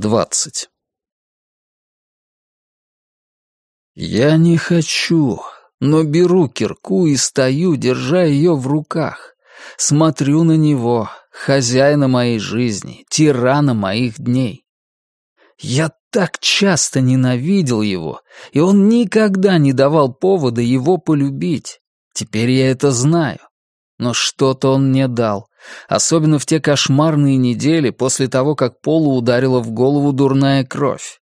20. Я не хочу, но беру кирку и стою, держа ее в руках. Смотрю на него, хозяина моей жизни, тирана моих дней. Я так часто ненавидел его, и он никогда не давал повода его полюбить. Теперь я это знаю. Но что-то он мне дал, особенно в те кошмарные недели после того, как Полу ударила в голову дурная кровь.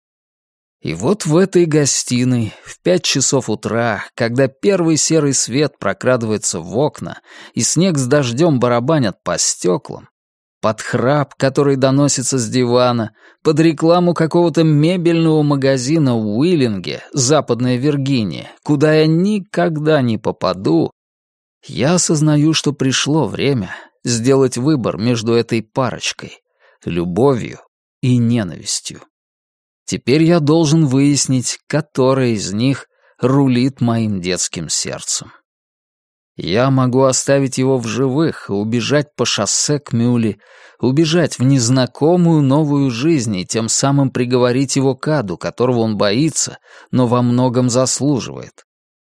И вот в этой гостиной, в пять часов утра, когда первый серый свет прокрадывается в окна и снег с дождем барабанят по стеклам, под храп, который доносится с дивана, под рекламу какого-то мебельного магазина в Уиллинге, Западная Виргиния, куда я никогда не попаду, я осознаю, что пришло время сделать выбор между этой парочкой — любовью и ненавистью. Теперь я должен выяснить, которая из них рулит моим детским сердцем. Я могу оставить его в живых и убежать по шоссе к Мюли, убежать в незнакомую новую жизнь и тем самым приговорить его к аду, которого он боится, но во многом заслуживает.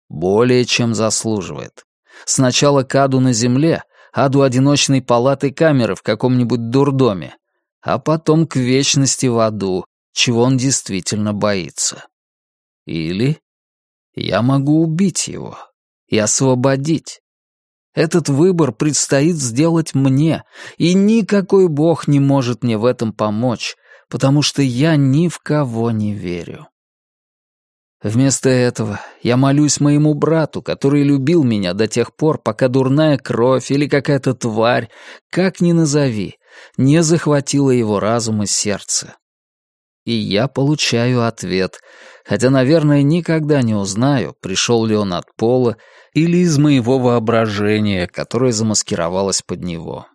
Более чем заслуживает. Сначала к аду на земле, аду одиночной палаты камеры в каком-нибудь дурдоме, а потом к вечности в аду, чего он действительно боится. Или я могу убить его, и освободить. Этот выбор предстоит сделать мне, и никакой бог не может мне в этом помочь, потому что я ни в кого не верю. Вместо этого я молюсь моему брату, который любил меня до тех пор, пока дурная кровь или какая-то тварь, как ни назови, не захватила его разум и сердце. И я получаю ответ, хотя, наверное, никогда не узнаю, пришел ли он от пола или из моего воображения, которое замаскировалось под него.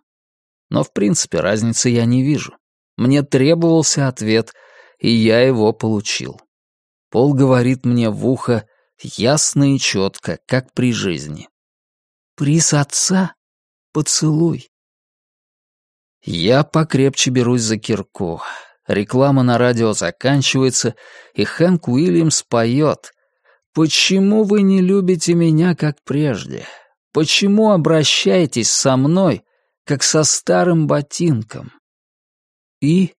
Но в принципе разницы я не вижу. Мне требовался ответ, и я его получил. Пол говорит мне в ухо ясно и четко, как при жизни. «Приз отца? Поцелуй». Я покрепче берусь за кирку. Реклама на радио заканчивается, и Хэнк Уильямс поет, Почему вы не любите меня, как прежде? Почему обращаетесь со мной, как со старым ботинком? И